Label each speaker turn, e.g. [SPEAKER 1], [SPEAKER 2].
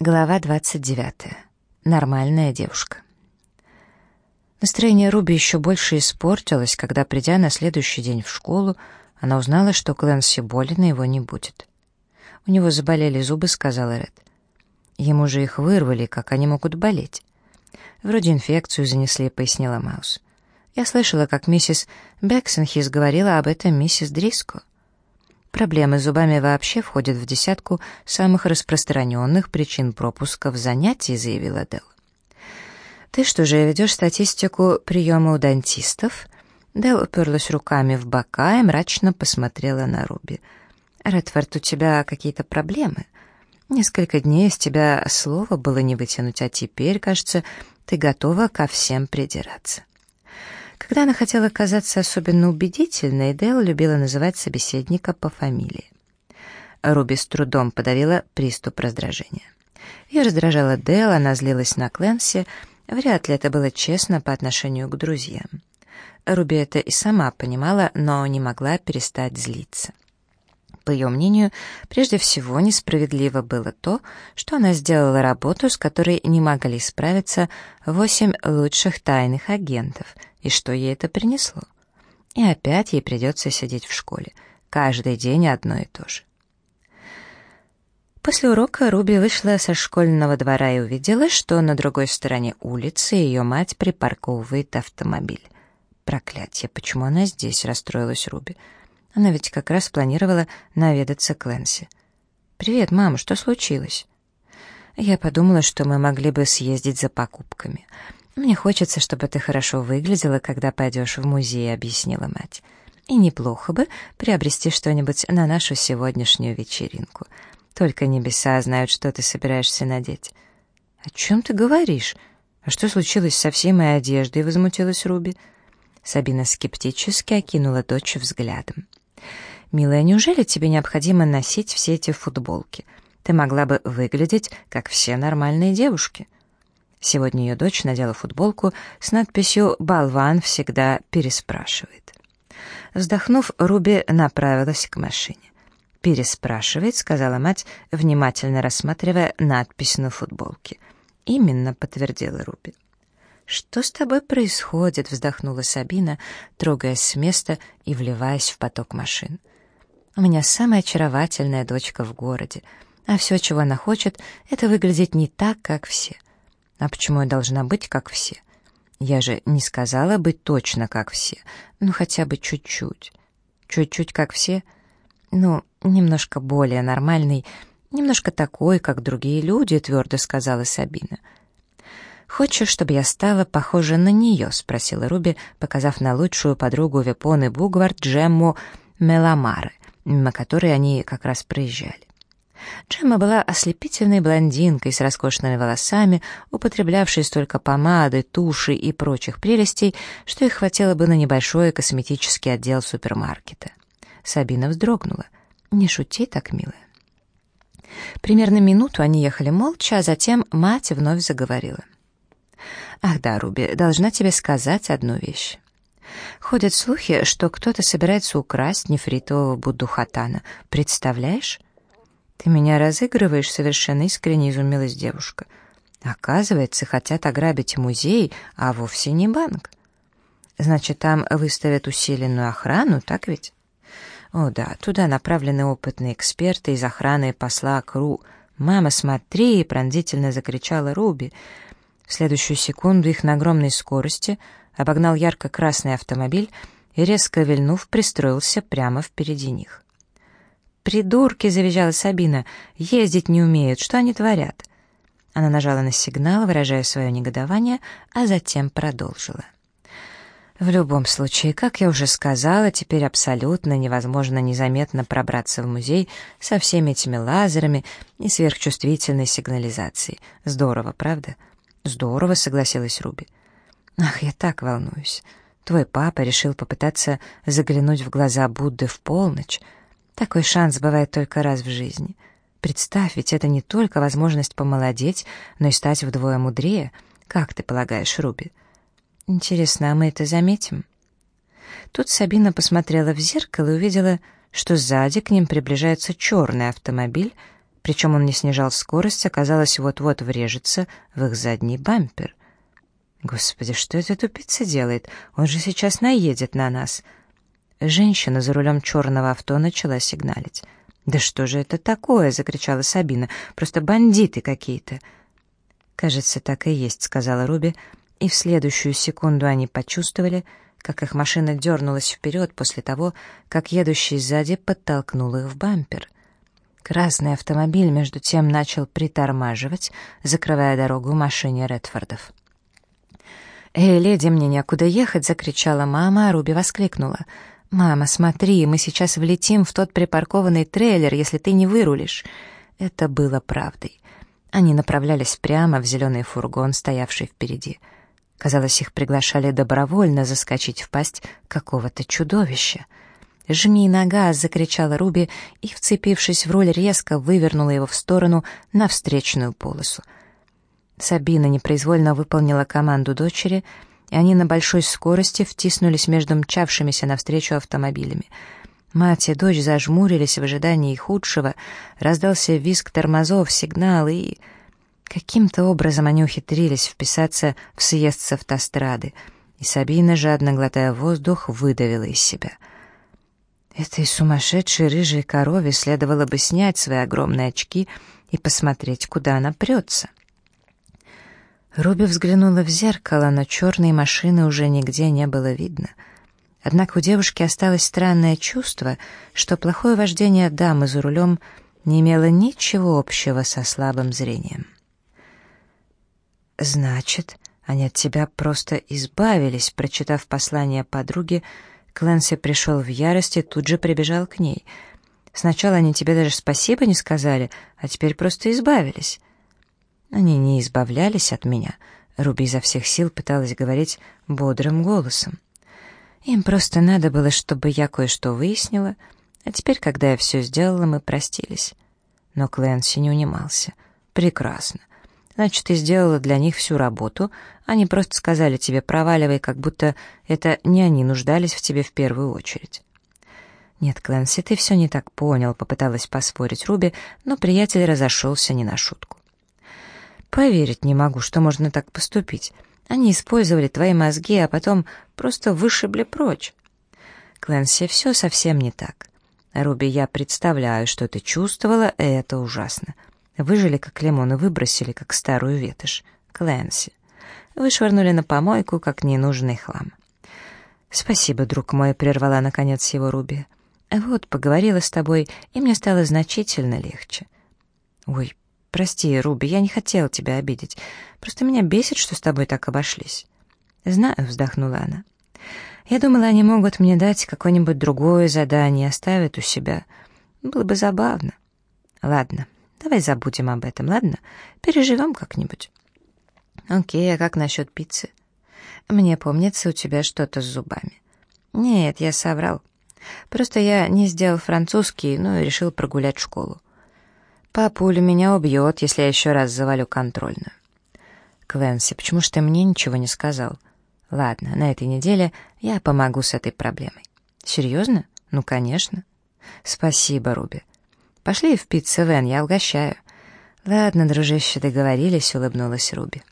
[SPEAKER 1] Глава 29. Нормальная девушка. Настроение Руби еще больше испортилось, когда, придя на следующий день в школу, она узнала, что Клэнси болен, и его не будет. «У него заболели зубы», — сказала Ред. «Ему же их вырвали, как они могут болеть?» «Вроде инфекцию занесли», — пояснила Маус. «Я слышала, как миссис Бексенхис говорила об этом миссис Дриско». Проблемы с зубами вообще входят в десятку самых распространенных причин пропуска в занятии, заявила Дел. «Ты что же, ведешь статистику приема у дантистов?» Дел уперлась руками в бока и мрачно посмотрела на Руби. «Редфорд, у тебя какие-то проблемы? Несколько дней из тебя слова было не вытянуть, а теперь, кажется, ты готова ко всем придираться». Когда она хотела казаться особенно убедительной, Дэл любила называть собеседника по фамилии. Руби с трудом подавила приступ раздражения. Ее раздражала Дэл, она злилась на Кленси, вряд ли это было честно по отношению к друзьям. Руби это и сама понимала, но не могла перестать злиться. По ее мнению, прежде всего несправедливо было то, что она сделала работу, с которой не могли справиться восемь лучших тайных агентов, и что ей это принесло. И опять ей придется сидеть в школе. Каждый день одно и то же. После урока Руби вышла со школьного двора и увидела, что на другой стороне улицы ее мать припарковывает автомобиль. «Проклятье, почему она здесь?» — расстроилась Руби. Она ведь как раз планировала наведаться к Лэнси. «Привет, мама, что случилось?» «Я подумала, что мы могли бы съездить за покупками. «Мне хочется, чтобы ты хорошо выглядела, когда пойдешь в музей», — объяснила мать. «И неплохо бы приобрести что-нибудь на нашу сегодняшнюю вечеринку. Только небеса знают, что ты собираешься надеть». «О чем ты говоришь? А что случилось со всей моей одеждой?» — возмутилась Руби. Сабина скептически окинула дочь взглядом. «Милая, неужели тебе необходимо носить все эти футболки? Ты могла бы выглядеть, как все нормальные девушки». Сегодня ее дочь надела футболку с надписью «Болван всегда переспрашивает». Вздохнув, Руби направилась к машине. «Переспрашивает», — сказала мать, внимательно рассматривая надпись на футболке. «Именно», — подтвердила Руби. «Что с тобой происходит?» — вздохнула Сабина, трогаясь с места и вливаясь в поток машин. «У меня самая очаровательная дочка в городе, а все, чего она хочет, это выглядеть не так, как все. А почему я должна быть как все? Я же не сказала быть точно как все, ну хотя бы чуть-чуть. Чуть-чуть как все? Ну, немножко более нормальный, немножко такой, как другие люди, твердо сказала Сабина. «Хочешь, чтобы я стала похожа на нее?» — спросила Руби, показав на лучшую подругу Вепоны Бугвард Джемму Меламары, мимо которой они как раз проезжали. Джемма была ослепительной блондинкой с роскошными волосами, употреблявшей столько помады, туши и прочих прелестей, что их хватило бы на небольшой косметический отдел супермаркета. Сабина вздрогнула. «Не шути так, милая». Примерно минуту они ехали молча, а затем мать вновь заговорила. «Ах да, Руби, должна тебе сказать одну вещь. Ходят слухи, что кто-то собирается украсть нефритового Будду Хатана. Представляешь?» «Ты меня разыгрываешь?» — совершенно искренне изумилась девушка. «Оказывается, хотят ограбить музей, а вовсе не банк. Значит, там выставят усиленную охрану, так ведь?» «О да, туда направлены опытные эксперты из охраны посла Кру. Мама, смотри!» — пронзительно закричала Руби. В следующую секунду их на огромной скорости обогнал ярко-красный автомобиль и, резко вильнув, пристроился прямо впереди них. «Придурки!» — завизжала Сабина. «Ездить не умеют. Что они творят?» Она нажала на сигнал, выражая свое негодование, а затем продолжила. В любом случае, как я уже сказала, теперь абсолютно невозможно незаметно пробраться в музей со всеми этими лазерами и сверхчувствительной сигнализацией. Здорово, правда? Здорово, согласилась Руби. Ах, я так волнуюсь. Твой папа решил попытаться заглянуть в глаза Будды в полночь, такой шанс бывает только раз в жизни. Представь, ведь это не только возможность помолодеть, но и стать вдвое мудрее. Как ты полагаешь, Руби? Интересно, а мы это заметим? Тут Сабина посмотрела в зеркало и увидела, что сзади к ним приближается черный автомобиль, Причем он не снижал скорость, оказалось, вот-вот врежется в их задний бампер. Господи, что это тупица делает? Он же сейчас наедет на нас. Женщина за рулем черного авто начала сигналить. «Да что же это такое?» — закричала Сабина. «Просто бандиты какие-то». «Кажется, так и есть», — сказала Руби, и в следующую секунду они почувствовали, как их машина дернулась вперед после того, как едущий сзади подтолкнул их в бампер. Красный автомобиль, между тем, начал притормаживать, закрывая дорогу машине Редфордов. «Эй, леди, мне некуда ехать!» — закричала мама, а Руби воскликнула. «Мама, смотри, мы сейчас влетим в тот припаркованный трейлер, если ты не вырулишь!» Это было правдой. Они направлялись прямо в зеленый фургон, стоявший впереди. Казалось, их приглашали добровольно заскочить в пасть какого-то чудовища — «Жми на газ!» — закричала Руби и, вцепившись в руль, резко вывернула его в сторону на встречную полосу. Сабина непроизвольно выполнила команду дочери, и они на большой скорости втиснулись между мчавшимися навстречу автомобилями. Мать и дочь зажмурились в ожидании худшего, раздался визг тормозов, сигнал, и... Каким-то образом они ухитрились вписаться в съезд с автострады, и Сабина, жадно глотая воздух, выдавила из себя — Этой сумасшедшей рыжей корове следовало бы снять свои огромные очки и посмотреть, куда она прется. Руби взглянула в зеркало, но черной машины уже нигде не было видно. Однако у девушки осталось странное чувство, что плохое вождение дамы за рулем не имело ничего общего со слабым зрением. «Значит, они от тебя просто избавились», прочитав послание подруги, — Клэнси пришел в ярость и тут же прибежал к ней. «Сначала они тебе даже спасибо не сказали, а теперь просто избавились». Они не избавлялись от меня. Руби изо всех сил пыталась говорить бодрым голосом. Им просто надо было, чтобы я кое-что выяснила, а теперь, когда я все сделала, мы простились. Но Клэнси не унимался. «Прекрасно. Значит, ты сделала для них всю работу, они просто сказали тебе «проваливай», как будто это не они нуждались в тебе в первую очередь. «Нет, Клэнси, ты все не так понял», — попыталась поспорить Руби, но приятель разошелся не на шутку. «Поверить не могу, что можно так поступить. Они использовали твои мозги, а потом просто вышибли прочь». «Клэнси, все совсем не так. Руби, я представляю, что ты чувствовала, и это ужасно. Выжили, как лимон, и выбросили, как старую ветошь. Клэнси. Вышвырнули на помойку, как ненужный хлам. «Спасибо, друг мой», — прервала наконец его Руби. «Вот, поговорила с тобой, и мне стало значительно легче». «Ой, прости, Руби, я не хотела тебя обидеть. Просто меня бесит, что с тобой так обошлись». «Знаю», — вздохнула она. «Я думала, они могут мне дать какое-нибудь другое задание, оставят у себя. Было бы забавно». «Ладно, Давай забудем об этом, ладно? Переживем как-нибудь. Окей, а как насчет пиццы? Мне помнится, у тебя что-то с зубами. Нет, я соврал. Просто я не сделал французский, но решил прогулять школу. Папуля меня убьет, если я еще раз завалю контрольную. Квенси, почему ж ты мне ничего не сказал? Ладно, на этой неделе я помогу с этой проблемой. Серьезно? Ну, конечно. Спасибо, Руби. Пошли в пиццу, Вен, я угощаю». «Ладно, дружище, договорились», — улыбнулась Руби.